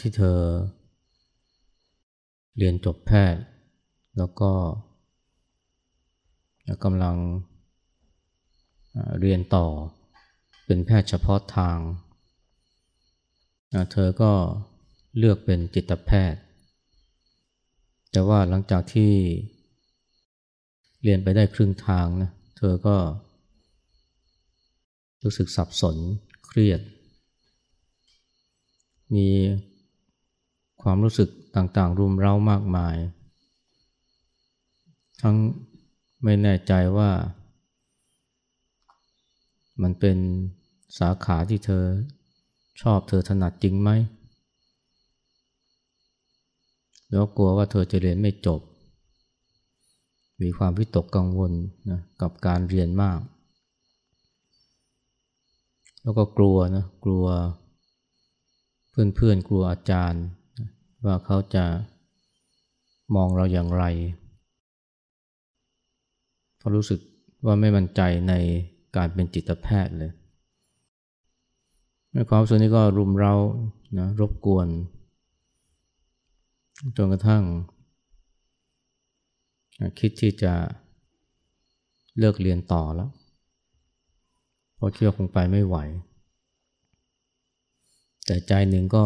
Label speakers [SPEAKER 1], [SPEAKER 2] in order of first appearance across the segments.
[SPEAKER 1] ที่เธอ เรียนจบแพทย์ แล้วก็กำลังเรียนต่อเป็นแพทย์เฉพาะทาง เธอก็เลือกเป็นจิตแพทย์ แต่ว่าหลังจากที่เรียนไปได้ครึ่งทางนะ เธอก็ รู้สึกสับสนเครียด มี ความรู้สึกต่างๆ รุมเร้ามากมาย ทั้งไม่แน่ใจว่า มันเป็นสาขาที่เธอชอบเธอถนัดจริงไหมแล้วกลัวว่าเธอจะเรียนไม่จบ มีความวิตกกังวลนะกับการเรียนมาก แล้วก็กลัวนะกลัวเพื่อนๆกลัวอาจารย์ ว่าเขาจะมองเราอย่างไรเพรารู้สึกว่าไม่มั่นใจในการเป็นจิตแพทย์เลยความสุขนี้ก็รุมเรานะรบกวน จนกระทั่ง คิดที่จะเลิกเรียนต่อแล้วเพราะคิดว่าคงไปไม่ไหว แต่ใจหนึ่งก็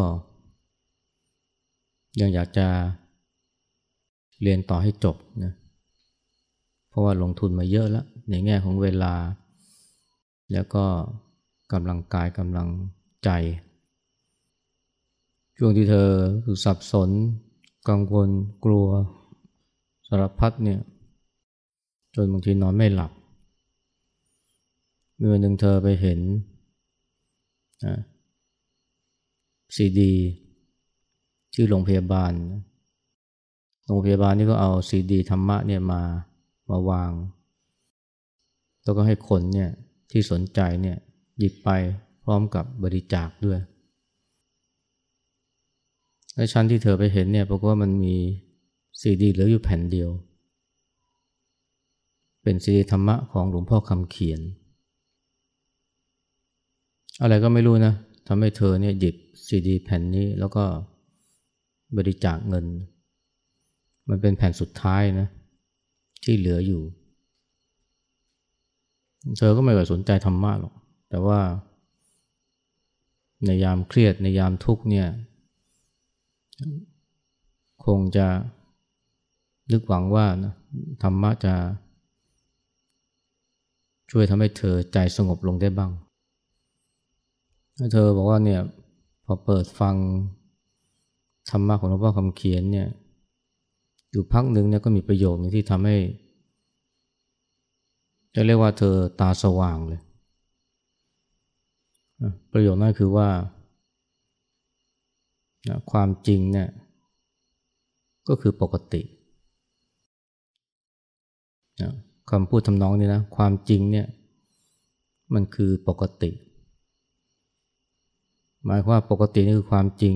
[SPEAKER 1] ยังอยากจะเรียนต่อให้จบนะเพราะว่าลงทุนมาเยอะแล้ว ในแง่ของเวลา แล้วก็กำลังกายกำลังใจ ช่วงที่เธอสับสน กังวลกลัวสารพัดเนี่ยจนบางทีนอนไม่หลับเมื่อหนึ่งเธอไปเห็นซีดี ที่โรงพยาบาล โรงพยาบาลนี่ก็เอาซีดีธรรมะเนี่ยมามาวาง แล้วก็ให้คนเนี่ยที่สนใจเนี่ยหยิบไปพร้อมกับบริจาคด้วยและชั้นที่เธอไปเห็นเนี่ยปรากฏว่ามันมีซีดีเหลืออยู่แผ่นเดียว เป็นซีดีธรรมะของหลวงพ่อคำเขียน อะไรก็ไม่รู้นะทำให้เธอเนี่ยหยิบซีดีแผ่นนี้แล้วก็ บริจาคเงิน มันเป็นแผ่นสุดท้ายนะที่เหลืออยู่ เธอก็ไม่เคยสนใจธรรมะหรอก แต่ว่า ในยามเครียดในยามทุกเนี่ย คงจะนึกหวังว่านะธรรมะจะ ช่วยทำให้เธอใจสงบลงได้บ้าง เธอบอกว่าเนี่ยพอเปิดฟัง ธรรมะของหลวงพ่อคำเขียนเนี่ยอยู่พักหนึ่งเนี่ยก็มีประโยคนึงที่ทำให้จะเรียกว่าเธอตาสว่างเลย ประโยคนั้นคือว่าความจริงเนี่ยก็คือปกติคำพูดทำนองนี้นะความจริงเนี่ยมันคือปกติ หมายความว่าปกตินี่คือความจริง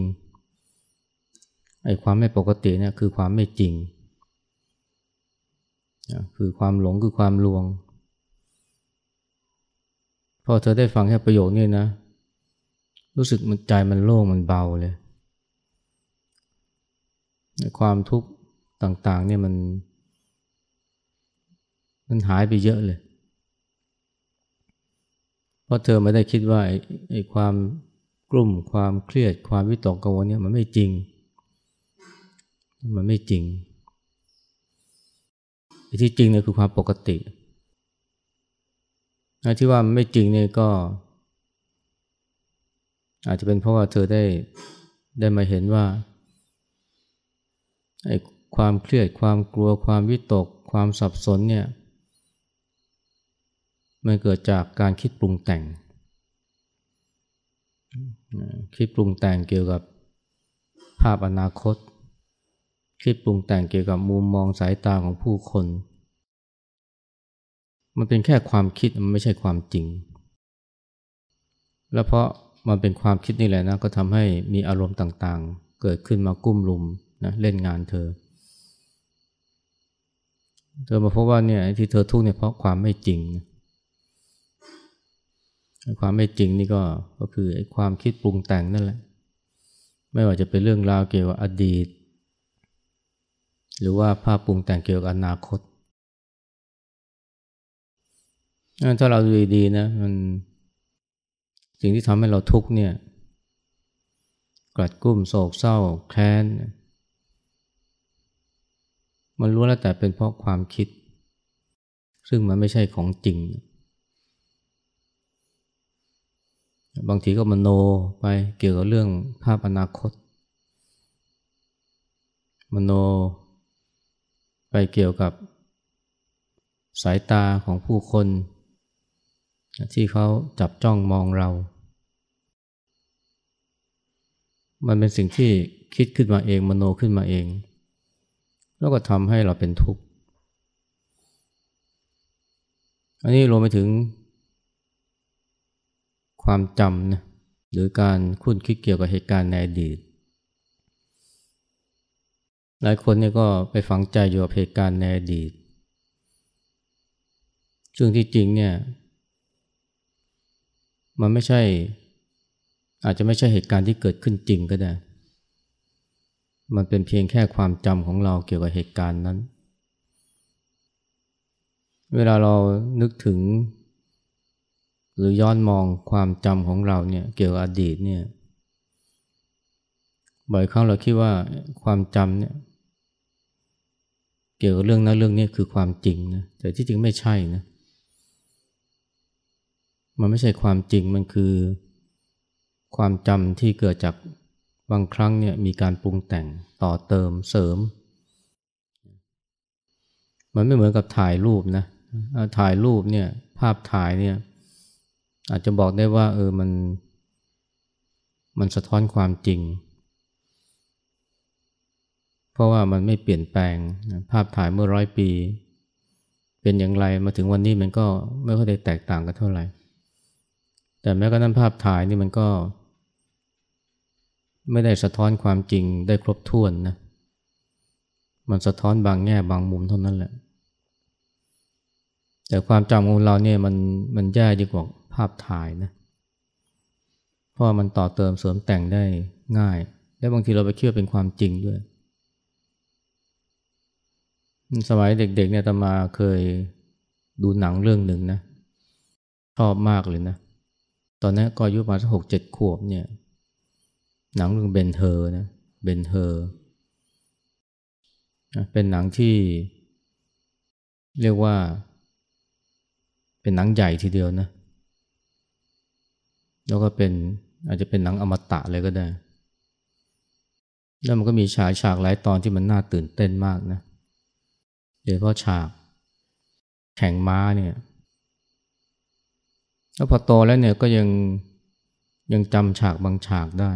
[SPEAKER 1] ไอ้ความไม่ปกติเนี่ยคือความไม่จริง คือความหลงคือความลวง พอเธอได้ฟังแค่ประโยคนี้นะ รู้สึกมันใจมันโล่งมันเบาเลยความทุกข์ต่างๆเนี่ยมัน มันหายไปเยอะเลย เพราะเธอไม่ได้คิดว่าไอ้ความกลุ่มความเครียดความวิตกกังวลเนี่ยมันไม่จริง มันไม่จริงที่จริงเนี่ยคือความปกติที่ว่ามันไม่จริงเนี่ยก็ อาจจะเป็นเพราะว่าเธอได้ได้มาเห็นว่าไอ้ความเครียดความกลัวความวิตก ความสับสนเนี่ยมันเกิดจากการคิดปรุงแต่ง คิดปรุงแต่งเกี่ยวกับภาพอนาคต คิดปรุงแต่งเกี่ยวกับมุมมองสายตาของผู้คน มันเป็นแค่ความคิดมันไม่ใช่ความจริง และเพราะมันเป็นความคิดนี่แหละนะก็ทำให้มีอารมณ์ต่างๆ เกิดขึ้นมากุ้มลุมนะเล่นงานเธอ เธอมาพบว่าเนี่ยที่เธอทุกข์เนี่ยเพราะความไม่จริงความไม่จริงนี่ก็ก็คือไอ้ความคิดปรุงแต่งนั่นแหละ ไม่ว่าจะเป็นเรื่องราวเกี่ยวกับอดีต หรือว่าภาพปรุงแต่งเกี่ยวกับอนาคต ถ้าเราดูดีๆนะมันสิ่งที่ทำให้เราทุกข์เนี่ยกลัดกุ้มโศกเศร้าแค้น มันรู้แล้วแต่เป็นเพราะความคิด ซึ่งมันไม่ใช่ของจริง บางทีก็มโนไปเกี่ยวกับเรื่องภาพอนาคต มโน ไปเกี่ยวกับสายตาของผู้คน ที่เขาจับจ้องมองเรา มันเป็นสิ่งที่คิดขึ้นมาเองมโนขึ้นมาเอง แล้วก็ทำให้เราเป็นทุกข์ อันนี้รวมไปถึง ความจำนะหรือการคุ้นคิดเกี่ยวกับเหตุการณ์ในอดีต หลายคนเนี่ยก็ไปฝังใจอยู่กับเหตุการณ์ในอดีตซึ่งที่จริงเนี่ยมันไม่ใช่ อาจจะไม่ใช่เหตุการณ์ที่เกิดขึ้นจริงก็ได้ มันเป็นเพียงแค่ความจำของเราเกี่ยวกับเหตุการณ์นั้น เวลาเรานึกถึง หรือย้อนมองความจำของเราเนี่ยเกี่ยวกับอดีตเนี่ยบ่อยครั้งเราคิดว่าความจำเนี่ย เกี่ยวกับเรื่องนั้นเรื่องนี้คือความจริงนะแต่ที่จริงไม่ใช่นะมันไม่ใช่ความจริงมันคือ ความจำที่เกิดจากบางครั้งเนี่ยมีการปรุงแต่งต่อเติมเสริม มันไม่เหมือนกับถ่ายรูปนะถ่ายรูปเนี่ยภาพถ่ายเนี่ยอาจจะบอกได้ว่าเออมัน มันสะท้อนความจริง เพราะว่ามันไม่เปลี่ยนแปลงภาพถ่ายเมื่อร้อยปี เป็นอย่างไรมาถึงวันนี้มันก็ไม่ค่อยได้แตกต่างกันเท่าไหร่ แต่แม้กระนั้นภาพถ่ายนี่มันก็ ไม่ได้สะท้อนความจริงได้ครบถ้วนนะมันสะท้อนบางแง่บางมุมเท่านั้นแหละ แต่ความจำของเราเนี่ยมันมันแย่ดีกว่าภาพถ่ายนะ เพราะมันต่อเติมเสริมแต่งได้ง่าย และบางทีเราไปเชื่อเป็นความจริงด้วย สมัยเด็กๆเนี่ยตมาเคยดูหนังเรื่องหนึ่งนะ ชอบมากเลยนะ ตอนนั้นก็อายุประมาณสักหกเจ็ดขวบเนี่ย หนังเรื่องเบนเธอนะเบนเธอ เป็นหนังที่ เรียกว่า เป็นหนังใหญ่ทีเดียวนะ แล้วก็เป็นอาจจะเป็นหนังอมตะเลยก็ได้ แล้วมันก็มีฉากฉากหลายตอนที่มันน่าตื่นเต้นมากนะ โดยเฉพาะฉากแข่งม้าเนี่ยแล้วพอโตแล้วเนี่ยก็ยังยังจำฉากบางฉากได้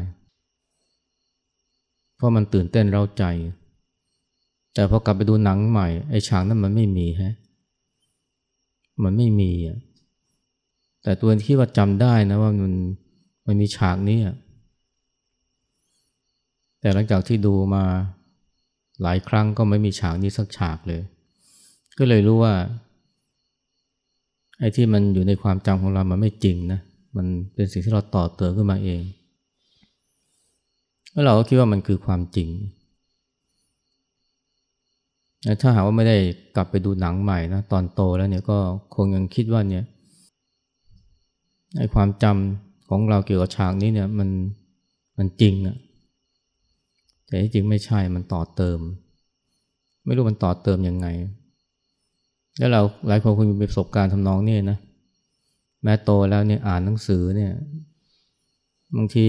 [SPEAKER 1] เพราะมันตื่นเต้นเร้าใจ แต่พอกลับไปดูหนังใหม่ ไอ้ฉากนั้นมันไม่มีฮะมันไม่มีอะแต่ตัวที่ว่าจำได้นะว่ามันมันมีฉากนี้อะแต่หลังจากที่ดูมาหลายครั้งก็ไม่มีฉากนี้สักฉากเลย ก็เลยรู้ว่า ไอ้ที่มันอยู่ในความจำของเรามันไม่จริงนะ มันเป็นสิ่งที่เราต่อเติมขึ้นมาเองแล้วเราก็คิดว่ามันคือความจริง ถ้าหากว่าไม่ได้กลับไปดูหนังใหม่นะตอนโตแล้วเนี่ยก็คงยังคิดว่าเนี่ยไอ้ความจำของเราเกี่ยวกับฉากนี้เนี่ยมันมันจริงอะแต่ที่จริงไม่ใช่มันต่อเติม ไม่รู้มันต่อเติมยังไง แล้วเราหลายคนคงมีประสบการณ์ทำนองนี้นะแม้โตแล้วเนี่ยอ่านหนังสือเนี่ยบางที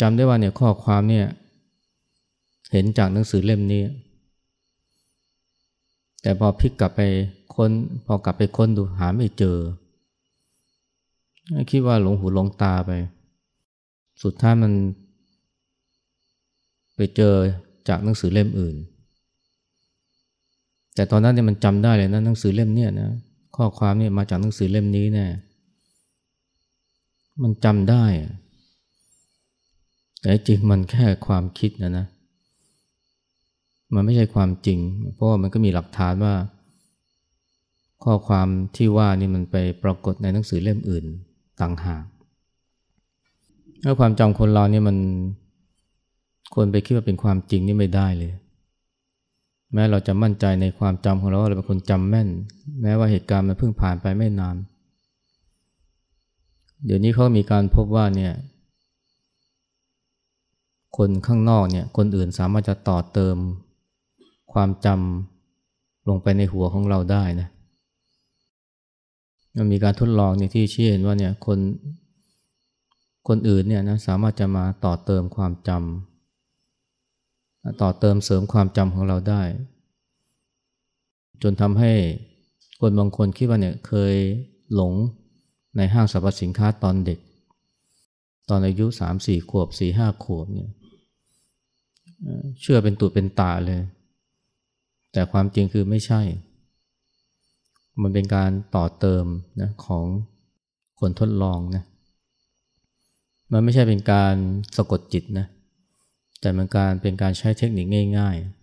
[SPEAKER 1] จำได้ว่าเนี่ยข้อความเนี่ยเห็นจากหนังสือเล่มนี้ แต่พอพลิกกลับไปค้นพอกลับไปค้นดูหาไม่เจอ คิดว่าหลงหูหลงตาไป สุดท้ายมัน ไปเจอจากหนังสือเล่มอื่น แต่ตอนนั้นเนี่ยมันจำได้เลยนะหนังสือเล่มเนี่ยนะข้อความเนี่ยมาจากหนังสือเล่มนี้แน่มันจำได้ แต่จริงมันแค่ความคิดนะนะ มันไม่ใช่ความจริง เพราะมันก็มีหลักฐานว่า ข้อความที่ว่านี่มันไปปรากฏในหนังสือเล่มอื่นต่างหากแล้วความจำคนเราเนี่ยมันคนไปคิดว่าเป็นความจริงนี่ไม่ได้เลย แม้เราจะมั่นใจในความจำของเราว่าเราเป็นคนจำแม่น แม้ว่าเหตุการณ์มันเพิ่งผ่านไปไม่นาน เดี๋ยวนี้เขามีการพบว่าเนี่ยคนข้างนอกเนี่ยคนอื่นสามารถจะต่อเติมความจำลงไปในหัวของเราได้นะมันมีการทดลองเนี่ยที่ชี้เห็นว่าเนี่ยคนคนอื่นเนี่ยนะสามารถจะมาต่อเติมความจำ ต่อเติมเสริมความจำของเราได้ จนทำให้คนบางคนคิดว่าเนี่ยเคยหลงในห้างสรรพสินค้าตอนเด็ก ตอนอายุสามสี่ขวบสี่ห้าขวบเนี่ยเชื่อเป็นตุเป็นตาเลย แต่ความจริงคือไม่ใช่ มันเป็นการต่อเติมนะของคนทดลองนะมันไม่ใช่เป็นการสะกดจิตนะแแต่มันการเป็นการใช้เทคนิคง่าย ๆ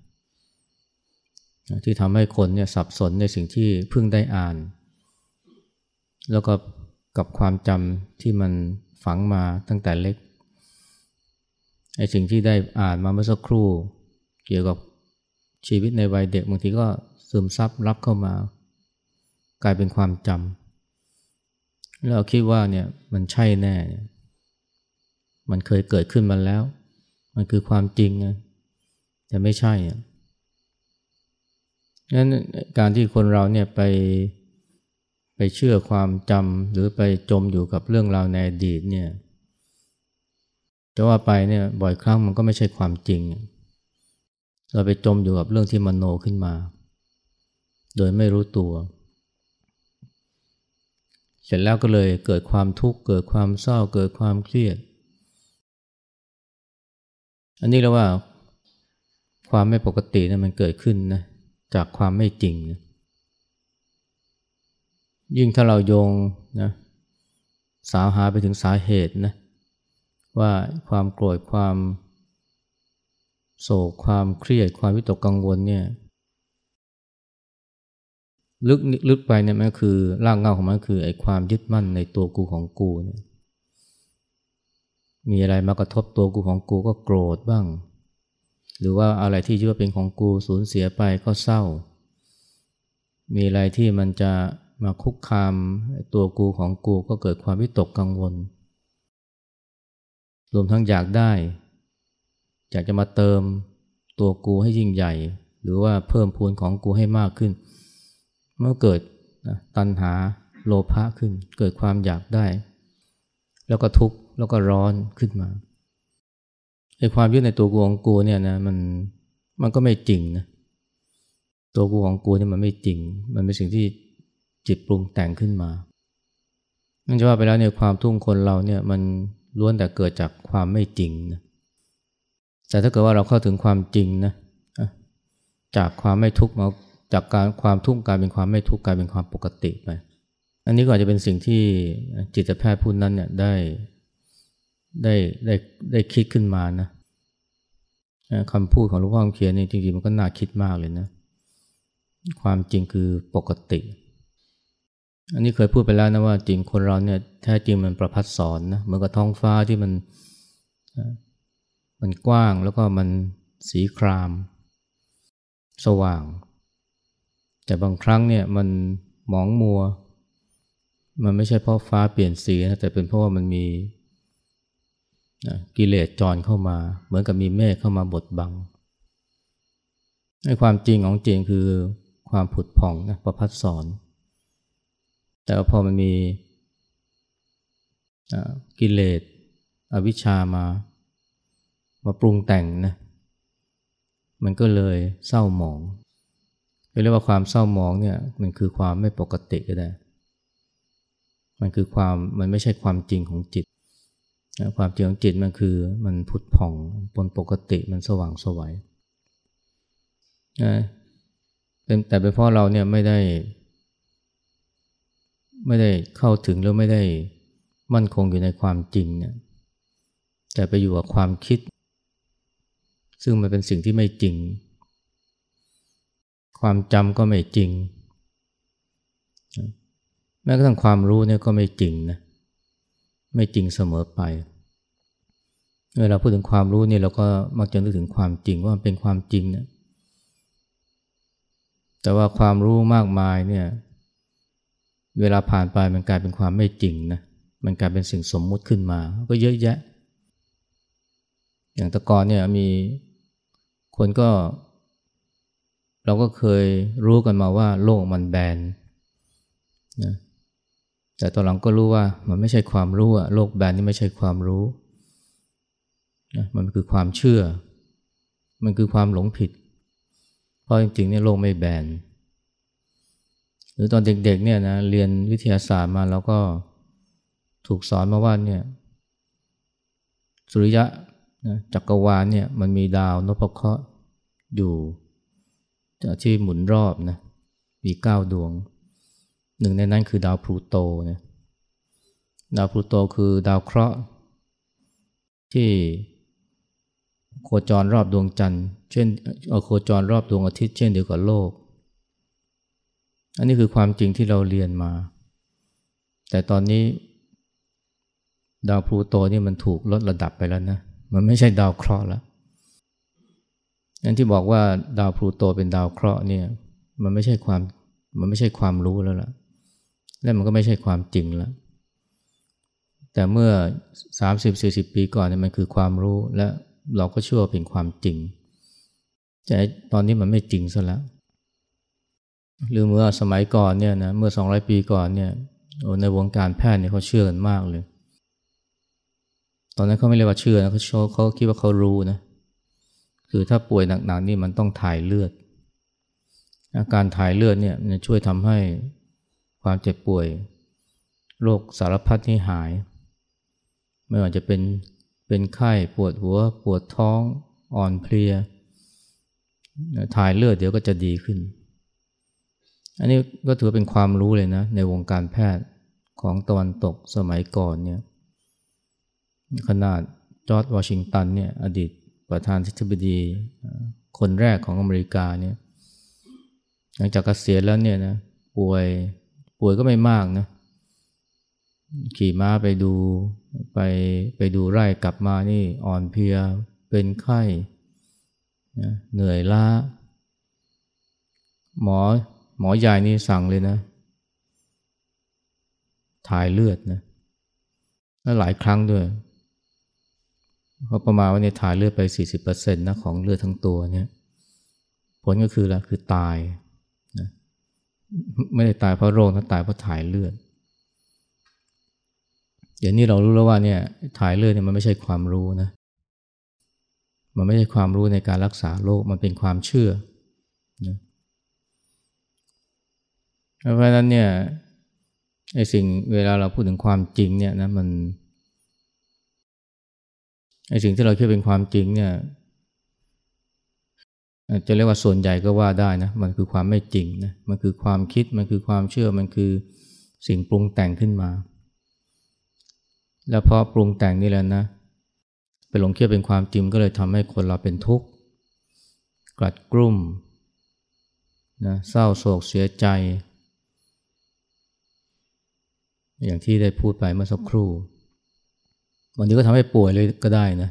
[SPEAKER 1] ที่ทำให้คนเนี่ยสับสนในสิ่งที่เพิ่งได้อ่าน แล้วก็กับความจำที่มันฝังมาตั้งแต่เล็กไอ้สิ่งที่ได้อ่านมาเมื่อสักครู่ เกี่ยวกับชีวิตในวัยเด็กบางทีก็ซึมซับรับเข้ามากลายเป็นความจำแล้วคิดว่าเนี่ยมันใช่แน่ มันเคยเกิดขึ้นมาแล้ว มันคือความจริงนะแต่ไม่ใช่งั้นการที่คนเราเนี่ยไปไปเชื่อความจำหรือไปจมอยู่กับเรื่องราวในอดีตเนี่ยจะว่าไปเนี่ยบ่อยครั้งมันก็ไม่ใช่ความจริง เราไปจมอยู่กับเรื่องที่มโนขึ้นมา โดยไม่รู้ตัว เสร็จแล้วก็เลยเกิดความทุกข์เกิดความเศร้าเกิดความเครียด อันนี้เราว่าความไม่ปกตินะมันเกิดขึ้นนะจากความไม่จริงนะยิ่งถ้าเราโยงนะสาวหาไปถึงสาเหตุนะว่าความโกรธความโศกความเครียดความวิตกกังวลเนี่ยลึกลึกไปเนี่ยมันคือรากเงาของมันคือไอ้ความยึดมั่นในตัวกูของกูเนี่ย มีอะไรมากระทบตัวกูของกูก็โกรธบ้าง หรือว่าอะไรที่ยึดว่าเป็นของกูสูญเสียไปก็เศร้า มีอะไรที่มันจะมาคุกคามตัวกูของกูก็เกิดความวิตกกังวล รวมทั้งอยากได้ อยากจะมาเติมตัวกูให้ยิ่งใหญ่ หรือว่าเพิ่มพูนของกูให้มากขึ้น เมื่อเกิดตัณหาโลภะขึ้น เกิดความอยากได้ แล้วก็ทุกข์ แล้วก็ร้อนขึ้นมาไอ้ความยึดในตัวกูของกูเนี่ยนะมันมันก็ไม่จริงนะตัวกูของกูเนี่ยมันไม่จริง มันเป็นสิ่งที่จิตปรุงแต่งขึ้นมานั่นจะว่าไปแล้วเนี่ยความทุ่งคนเราเนี่ยมันล้วนแต่เกิดจากความไม่จริงนะแต่ถ้าเกิดว่าเราเข้าถึงความจริงนะจากความไม่ทุกข์มาจากการความทุกข์กลายเป็นความไม่ทุกข์กลายเป็นความปกติไป อันนี้ก็อาจจะเป็นสิ่งที่จิตแพทย์ผู้นั้นเนี่ยได้ ได้ได้ได้คิดขึ้นมานะคำพูดของหลวงพ่อเขียนนี่จริงๆมันก็น่าคิดมากเลยนะ ความจริงคือปกติ อันนี้เคยพูดไปแล้วนะว่าจริงคนเราเนี่ยแท้จริงมันประพัดสอนนะเหมือนกับท้องฟ้าที่มันมันกว้างแล้วก็มันสีคราม สว่าง แต่บางครั้งเนี่ยมันหมองมัว มันไม่ใช่เพราะฟ้าเปลี่ยนสีนะแต่เป็นเพราะว่ามันมี กิเลสจรเข้ามา เหมือนกับมีเมฆเข้ามาบดบังในความจริงของจริงคือความผุดผ่องนะประพัดสอน แต่พอมันมีกิเลสอวิชชามา มาปรุงแต่งนะมันก็เลยเศร้าหมองเรียกว่าความเศร้าหมองเนี่ยมันคือความไม่ปกติก็ได้ มันคือความมันไม่ใช่ความจริงของจิต ความจริงของจิตมันคือมันพุทธผ่องบนปกติมันสว่างสวัยนะแต่เป็นเพราะเราเนี่ยไม่ได้ ไม่ได้เข้าถึงแล้วไม่ได้มั่นคงอยู่ในความจริงเนี่ยแต่ไปอยู่กับความคิด ซึ่งมันเป็นสิ่งที่ไม่จริง ความจำก็ไม่จริง แม้กระทั่งความรู้เนี่ยก็ไม่จริงนะ ไม่จริงเสมอไป เวลาพูดถึงความรู้เนี่ยเราก็มักจะนึกถึงความจริงว่าเป็นความจริงนะแต่ว่าความรู้มากมายเนี่ยเวลาผ่านไปมันกลายเป็นความไม่จริงนะมันกลายเป็นสิ่งสมมุติขึ้นมา ก็เยอะแยะ อย่างตะกอนเนี่ยมีคนก็ เราก็เคยรู้กันมาว่าโลกมันแบนนะ แต่ตอนหลังก็รู้ว่ามันไม่ใช่ความรู้อะโลกแบนนี่ไม่ใช่ความรู้นะมันคือความเชื่อ มันคือความหลงผิด เพราะจริงๆเนี่ยโลกไม่แบนหรือตอนเด็กๆเนี่ยนะเรียนวิทยาศาสตร์มาแล้วก็ถูกสอนมาว่าเนี่ยสุริยะนะจักรวาลเนี่ยมันมีดาวนพเคราะห์อยู่ที่หมุนรอบนะมีเก้าดวง หนึ่งในนั้นคือดาวพลูโตนะดาวพลูโตคือดาวเคราะห์ที่โคจรรอบดวงจันทร์ เช่นโคจรรอบดวงอาทิตย์เช่นเดียวกับโลก อันนี้คือความจริงที่เราเรียนมา แต่ตอนนี้ ดาวพลูโตนี่มันถูกลดระดับไปแล้วนะ มันไม่ใช่ดาวเคราะห์แล้วนั่นที่บอกว่าดาวพลูโตเป็นดาวเคราะห์เนี่ย มันไม่ใช่ความมันไม่ใช่ความรู้แล้วล่ะ และมันก็ไม่ใช่ความจริงแล้ว แต่เมื่อ 30-40 ปีก่อนเนี่ยมันคือความรู้และเราก็เชื่อเป็นความจริง แต่ตอนนี้มันไม่จริงซะแล้วหรือเมื่อสมัยก่อนเนี่ยนะเมื่อ 200 ปีก่อนเนี่ยในวงการแพทย์เนี่ยเขาเชื่อกันมากเลย ตอนนั้นเขาไม่เรียกว่าเชื่อนะเขาเขาคิดว่าเขารู้นะคือถ้าป่วยหนักๆนี่มันต้องถ่ายเลือดอาการถ่ายเลือดเนี่ยช่วยทำให้ ความเจ็บป่วย โรคสารพัดนี่หาย ไม่ว่าจะเป็นเป็นไข้ปวดหัว ปวดท้องอ่อนเพลียถ่ายเลือดเดี๋ยวก็จะดีขึ้น อันนี้ก็ถือเป็นความรู้เลยนะ ในวงการแพทย์ของตะวันตกสมัยก่อนเนี่ยขนาดจอร์ดวอชิงตันเนี่ยอดีตประธานทิบดีคนแรกของอเมริกาเนี่ยหลังจากเกษียณแล้วเนี่ยนะป่วย ป่วยก็ไม่มากนะ ขี่ม้าไปดูไปไปดูไร่กลับมานี่อ่อนเพลียเป็นไข้นะเหนื่อยล้า หมอหมอใหญ่นี่สั่งเลยนะ ถ่ายเลือดนะแล้วหลายครั้งด้วยเขาประมาณว่าเนี่ยถ่ายเลือดไป 40%นะของเลือดทั้งตัวเนี่ย ผลก็คืออะคือตาย ไม่ได้ตายเพราะโรคนะตายเพราะถ่ายเลือดเดี๋ยวนี้เรารู้แล้วว่าเนี่ยถ่ายเลือดเนี่ยมันไม่ใช่ความรู้นะ มันไม่ใช่ความรู้ในการรักษาโรคมันเป็นความเชื่อนะเพราะฉะนั้นเนี่ยไอ้สิ่งเวลาเราพูดถึงความจริงเนี่ยนะมันไอ้สิ่งที่เราคิดเป็นความจริงเนี่ย จะเรียกว่าส่วนใหญ่ก็ว่าได้นะมันคือความไม่จริงนะมันคือความคิดมันคือความเชื่อมันคือสิ่งปรุงแต่งขึ้นมา แล้วพอปรุงแต่งนี่แหละนะไปหลงเชื่อเป็นความจริงก็เลยทำให้คนเราเป็นทุกข์กลัดกลุ่มนะเศร้าโศกเสียใจ อย่างที่ได้พูดไปเมื่อสักครู่บางทีก็ทำให้ป่วยเลยก็ได้นะ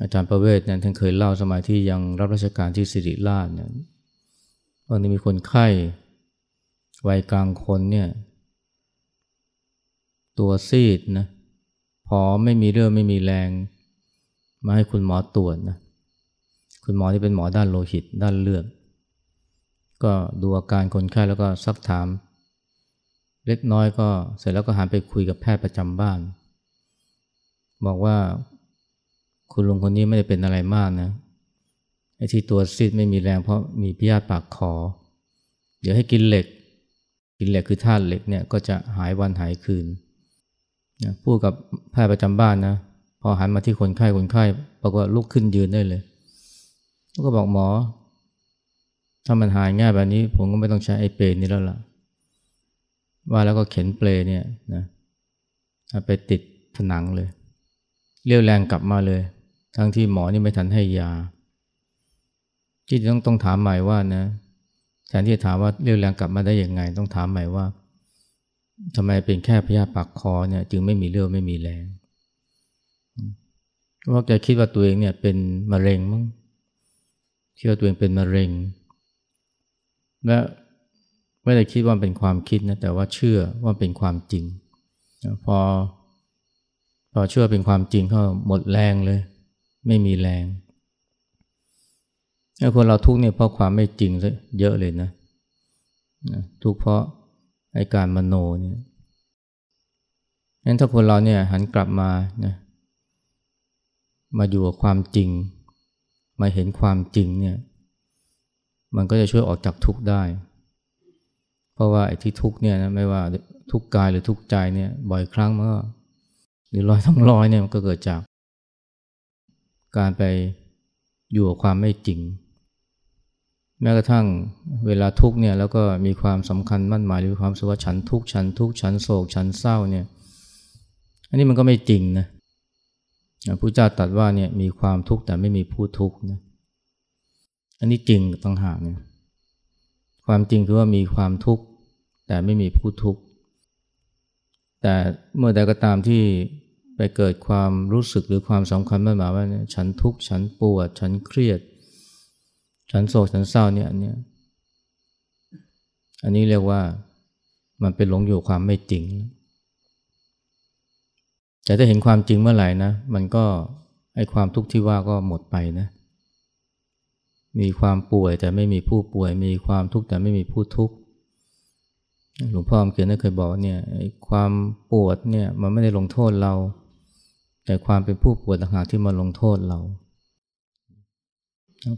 [SPEAKER 1] อาจารย์ประเวศเนี่ยท่านเคยเล่าสมัยที่ยังรับราชการที่สิริราชเนี่ยวันนี้มีคนไข้วัยกลางคนเนี่ยตัวซีดนะพอไม่มีเรื่องไม่มีแรง มาให้คุณหมอตรวจนะคุณหมอที่เป็นหมอด้านโลหิตด้านเลือดก็ดูอาการคนไข้แล้วก็ซักถาม เล็กน้อยก็เสร็จแล้วก็หันไปคุยกับแพทย์ประจำบ้าน บอกว่า คุณลุงคนนี้ไม่ได้เป็นอะไรมากนะไอ้ที่ตัวซีดไม่มีแรงเพราะมีพิษปากคอเดี๋ยวให้กินเหล็ก กินเหล็กคือธาตุเหล็กเนี่ยก็จะหายวันหายคืนนะพูดกับแพทย์ประจำบ้านนะพอหันมาที่คนไข้คนไข้บอกว่าลุกขึ้นยืนได้เลยก็บอกหมอ ถ้ามันหายง่ายแบบนี้ ผมก็ไม่ต้องใช้ไอ้เปรนี้แล้วล่ะ ว่าแล้วก็เข็นเปลเนี่ยนะไปติดผนังเลย เรียวแรงกลับมาเลย ทั้งที่หมอนี่ไม่ทันให้ยา ที่ต้องต้องถามใหม่ว่านะแทนที่จะถามว่าเรียวแรงกลับมาได้ยังไง ต้องถามใหม่ว่าทำไมเป็นแค่พยาปากคอเนี่ยจึงไม่มีเรี่ยวไม่มีแรงเพราแกคิดว่าตัวเองเนี่ยเป็นมะเร็งมั้งคิดว่าตัวเองเป็นมะเร็ง และไม่ได้คิดว่าเป็นความคิดนะแต่ว่าเชื่อว่าเป็นความจริง พอพอเชื่อเป็นความจริงเขาหมดแรงเลย ไม่มีแรงถ้าคนเราทุกเนี่ยเพราะความไม่จริงเยอะเลยนะทุกเพราะไอการมโนเนี่ยงั้นถ้าคนเราเนี่ยหันกลับมานะมาอยู่กับความจริง มาเห็นความจริงเนี่ย มันก็จะช่วยออกจากทุกข์ได้ เพราะว่าไอ้ที่ทุกข์เนี่ยนะไม่ว่าทุกกายหรือทุกใจเนี่ย บ่อยครั้งมันก็หรือร้อยทั้งร้อยเนี่ยมันก็เกิดจาก การไปอยู่กับความไม่จริง แม้กระทั่งเวลาทุกเนี่ยแล้วก็มีความสำคัญมั่นหมายหรือความสุขฉันทุกฉันทุกฉันโศกฉันเศร้าเนี่ยอันนี้มันก็ไม่จริงนะพระเจ้าตรัสว่าเนี่ยมีความทุกข์แต่ไม่มีผู้ทุกข์นะอันนี้จริงต่างหากเนี่ยความจริงคือว่ามีความทุกข์แต่ไม่มีผู้ทุกข์แต่เมื่อใดก็ตามที่ ไปเกิดความรู้สึกหรือความสำคัญมั่นหมายว่าเนี่ยฉันทุกข์ฉันปวด ฉันเครียด ฉันโศกฉันเศร้าเนี่ยอันนี้อันนี้เรียกว่ามันเป็นหลงอยู่ความไม่จริง แต่ถ้าเห็นความจริงเมื่อไหร่นะ มันก็ไอความทุกข์ที่ว่าก็หมดไปนะ มีความป่วยแต่ไม่มีผู้ป่วย มีความทุกข์แต่ไม่มีผู้ทุกข์หลวงพ่อเขียนได้เคยบอกเนี่ยไอความปวดเนี่ยมันไม่ได้ลงโทษเรา แต่ความเป็นผู้ป่วยต่างหากที่มาลงโทษเรา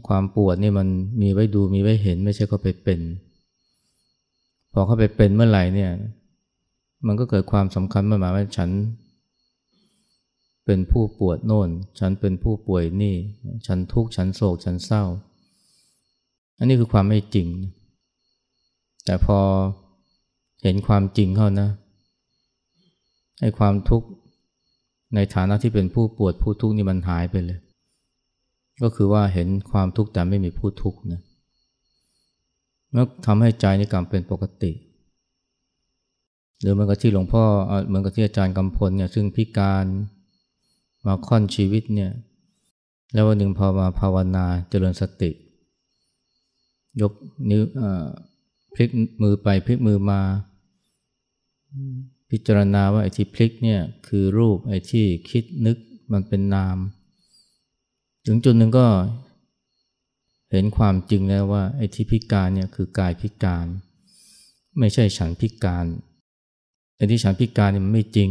[SPEAKER 1] ความปวดนี่มันมีไว้ดูมีไว้เห็นไม่ใช่เขาไปเป็น พอเขาไปเป็นเมื่อไหร่เนี่ย มันก็เกิดความสำคัญมาหมายว่าฉัน เป็นผู้ปวดโน่น ฉันเป็นผู้ป่วยนี่ ฉันทุกข์ฉันโศกฉันเศร้า อันนี้คือความไม่จริง แต่พอเห็นความจริงเข้านะให้ความทุกข์ ในฐานะที่เป็นผู้ปวดผู้ทุกข์นี่มันหายไปเลย ก็คือว่าเห็นความทุกข์แต่ไม่มีผู้ทุกข์นะแล้วทำให้ใจนี่กลับเป็นปกติหรือเหมือนกับที่หลวงพ่อเหมือนกับที่อาจารย์กำพลเนี่ยซึ่งพิการมาค่อนชีวิตเนี่ยแล้ววันหนึ่งพอมาภาวนาเจริญสติ ยกนิ้วพลิกมือไปพลิกมือมา พิจารณาว่าไอ้ที่พลิกเนี่ยคือรูปไอ้ที่คิดนึกมันเป็นนาม ถึงจุดหนึ่งก็เห็นความจริงแล้วว่าไอ้ที่พิการเนี่ยคือกายพิการ ไม่ใช่ฉันพิการไอ้ที่ฉันพิการเนี่ยมันไม่จริง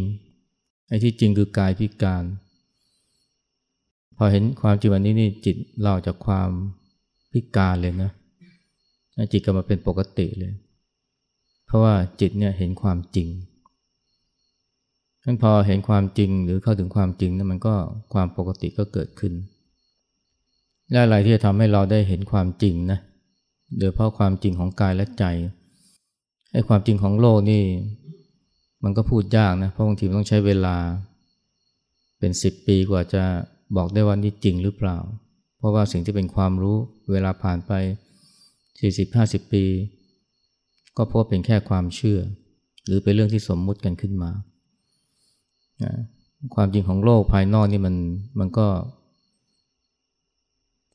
[SPEAKER 1] ไอ้ที่จริงคือกายพิการ พอเห็นความจริงวันนี้นี่จิตเราจากความพิการเลยนะจิตก็มาเป็นปกติเลย เพราะว่าจิตเนี่ยเห็นความจริง นั้นพอเห็นความจริงหรือเข้าถึงความจริงนั้นมันก็ความปกติก็เกิดขึ้น และอะไรที่จะทำให้เราได้เห็นความจริงนะโดยเพราะความจริงของกายและใจไอ้ความจริงของโลกนี่ มันก็พูดยากนะเพราะบางทีมันต้องใช้เวลา เป็นสิบปีกว่าจะบอกได้ว่านี่จริงหรือเปล่า เพราะว่าสิ่งที่เป็นความรู้เวลาผ่านไป40-50ปี ก็พบเป็นแค่ความเชื่อ หรือเป็นเรื่องที่สมมุติกันขึ้นมา ความจริงของโลกภายนอกนี่มันมันก็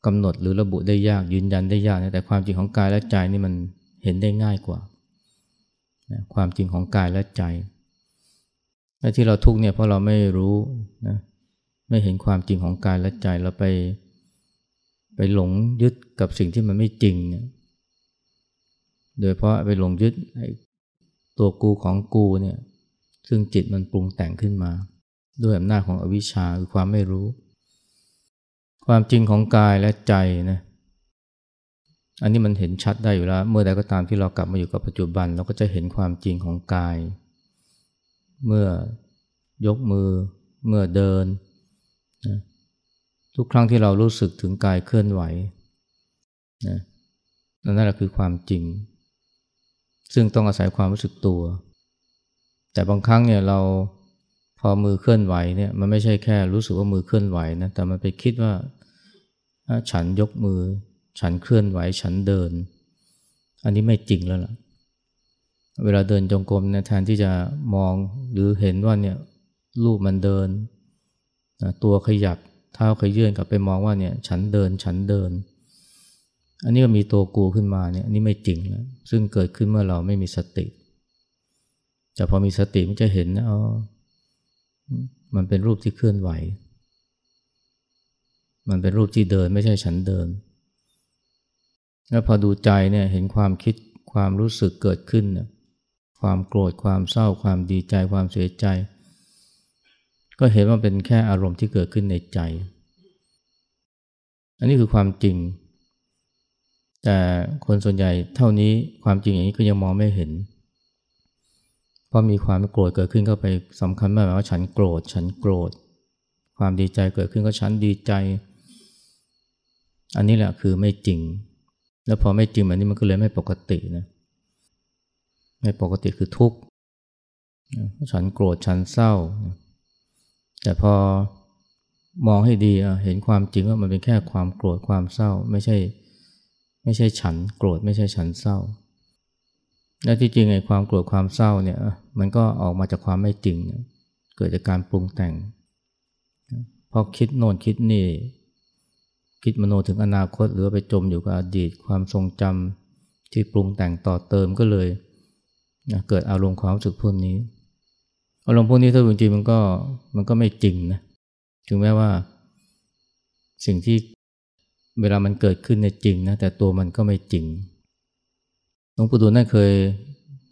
[SPEAKER 1] กำหนดหรือระบุได้ยากยืนยันได้ยากแต่ความจริงของกายและใจนี่มันเห็นได้ง่ายกว่า ความจริงของกายและใจและที่เราทุกเนี่ยเพราะเราไม่รู้นะไม่เห็นความจริงของกายและใจเราไปไปหลงยึดกับสิ่งที่มันไม่จริงเนี่ยโดยเพราะไปหลงยึดตัวกูของกูเนี่ย ซึ่งจิตมันปรุงแต่งขึ้นมา ด้วยอำนาจของอวิชชาคือความไม่รู้ ความจริงของกายและใจนะอันนี้มันเห็นชัดได้อยู่แล้ว เมื่อใดก็ตามที่เรากลับมาอยู่กับปัจจุบัน เราก็จะเห็นความจริงของกาย เมื่อยกมือ เมื่อเดินนะทุกครั้งที่เรารู้สึกถึงกายเคลื่อนไหวนะนั่นแหละคือความจริง ซึ่งต้องอาศัยความรู้สึกตัว แต่บางครั้งเนี่ยเราพอมือเคลื่อนไหวเนี่ยมันไม่ใช่แค่รู้สึกว่ามือเคลื่อนไหวนะแต่มันไปคิดว่าฉันยกมือ ฉันเคลื่อนไหวฉันเดิน อันนี้ไม่จริงแล้วล่ะ เวลาเดินจงกรมเนี่ยแทนที่จะมองหรือเห็นว่าเนี่ยรูปมันเดิน ตัวขยับเท้าขยื่นกลับไปมองว่าเนี่ยฉันเดินฉันเดิน อันนี้ก็มีตัวกูขึ้นมาเนี่ยอันนี้ไม่จริงแล้วซึ่งเกิดขึ้นเมื่อเราไม่มีสติ แต่พอมีสติมันจะเห็นนะอ๋อมันเป็นรูปที่เคลื่อนไหว มันเป็นรูปที่เดินไม่ใช่ฉันเดิน แล้วพอดูใจเนี่ยเห็นความคิดความรู้สึกเกิดขึ้นนี่ยความโกรธความเศร้าความดีใจความเสียใจ ก็เห็นว่าเป็นแค่อารมณ์ที่เกิดขึ้นในใจ อันนี้คือความจริง แต่คนส่วนใหญ่เท่านี้ความจริงอย่างนี้ก็ยังมองไม่เห็น พอมีความโกรธเกิดขึ้นก็ไปสำคัญมากว่าฉันโกรธ ฉันโกรธ ความดีใจเกิดขึ้นก็ฉันดีใจ อันนี้แหละคือไม่จริง แล้วพอไม่จริงแบบนี้มันก็เลยไม่ปกตินะไม่ปกติคือทุกข์ฉันโกรธฉันเศร้า แต่พอมองให้ดีเห็นความจริงว่ามันเป็นแค่ความโกรธความเศร้า ไม่ใช่ไม่ใช่ฉันโกรธไม่ใช่ฉันเศร้า และที่จริงไอ้ความโกรธความเศร้าเนี่ยมันก็ออกมาจากความไม่จริง เกิดจากการปรุงแต่งพอคิดโน่นคิดนี่ คิดมโนถึงอนาคต หรือไปจมอยู่กับอดีต ความทรงจำที่ปรุงแต่งต่อเติมก็เลยเกิดอารมณ์ความรู้สึกพวกนี้อารมณ์พวกนี้ถ้าจริงๆมันก็มันก็ไม่จริงนะถึงแม้ว่า สิ่งที่เวลามันเกิดขึ้นในจริงนะแต่ตัวมันก็ไม่จริง หลวงปู่ดูลนั่นเคย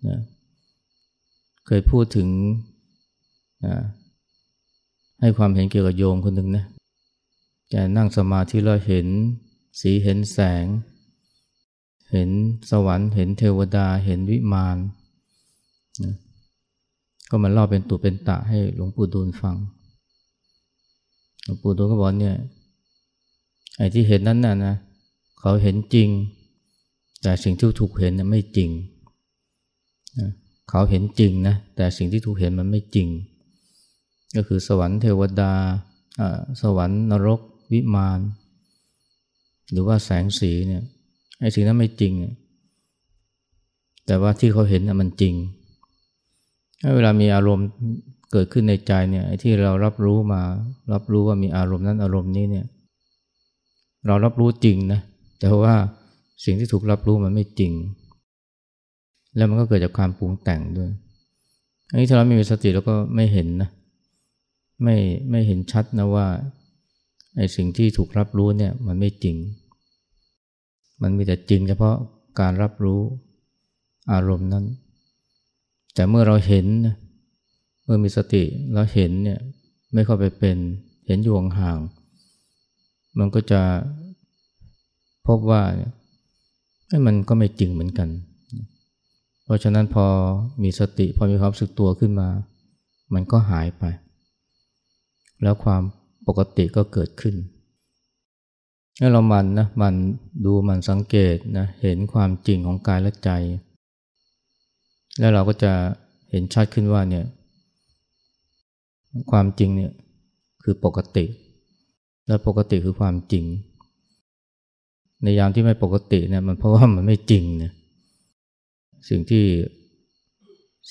[SPEAKER 1] นะเคยพูดถึงนะให้ความเห็นเกี่ยวกับโยมคนหนึ่งนะแกนั่งสมาธิแล้วเห็นสีเห็นแสง เห็นสวรรค์ เห็นเทวดาเห็นวิมานนะก็มันเล่าเป็นตุเป็นตะให้หลวงปู่ดูลฟัง หลวงปู่ดูลก็บอกเนี่ยไอ้ที่เห็นนั้นน่ะนะเขาเห็นจริง แต่สิ่งที่ถูกเห็นนะไม่จริงเขาเห็นจริงนะแต่สิ่งที่ถูกเห็นมันไม่จริง ก็คือสวรรค์เทวดาสวรรค์นรก วิมาน หรือว่าแสงสีเนี่ยไอ้สิ่งนั้นไม่จริง แต่ว่าที่เขาเห็นนะมันจริงเวลามีอารมณ์เกิดขึ้นในใจเนี่ยไอ้ที่เรารับรู้มา รับรู้ว่ามีอารมณ์นั้นอารมณ์นี้เนี่ยเรารับรู้จริงนะแต่ว่า สิ่งที่ถูกรับรู้มันไม่จริง แล้วมันก็เกิดจากความปรุงแต่งด้วย อันนี้ถ้าเราไม่มีสติเราก็ไม่เห็นนะ ไม่ไม่เห็นชัดนะว่าไอ้สิ่งที่ถูกรับรู้เนี่ยมันไม่จริง มันมีแต่จริงเฉพาะการรับรู้อารมณ์นั้น แต่เมื่อเราเห็นเมื่อมีสติแล้วเห็นเนี่ยไม่เข้าไปเป็นเห็นอยู่ห่าง มันก็จะพบว่า มันก็ไม่จริงเหมือนกัน เพราะฉะนั้นพอมีสติพอมีความสึกตัวขึ้นมา มันก็หายไป แล้วความปกติก็เกิดขึ้นถ้าเรามันนะมันดูมันสังเกตนะเห็นความจริงของกายและใจ แล้วเราก็จะเห็นชัดขึ้นว่าเนี่ยความจริงเนี่ยคือปกติ และปกติคือความจริง ในยามที่ไม่ปกติเนี่ยมันเพราะว่ามันไม่จริงเนี่ยสิ่งที่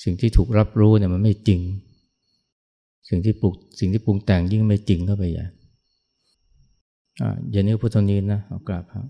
[SPEAKER 1] สิ่งที่ถูกรับรู้เนี่ยมันไม่จริง สิ่งที่ปลุกสิ่งที่ปรุงแต่งยิ่งไม่จริงเข้าไปใหญ่อ่าอย่างนี้พุทธนีนะเอากราบครับ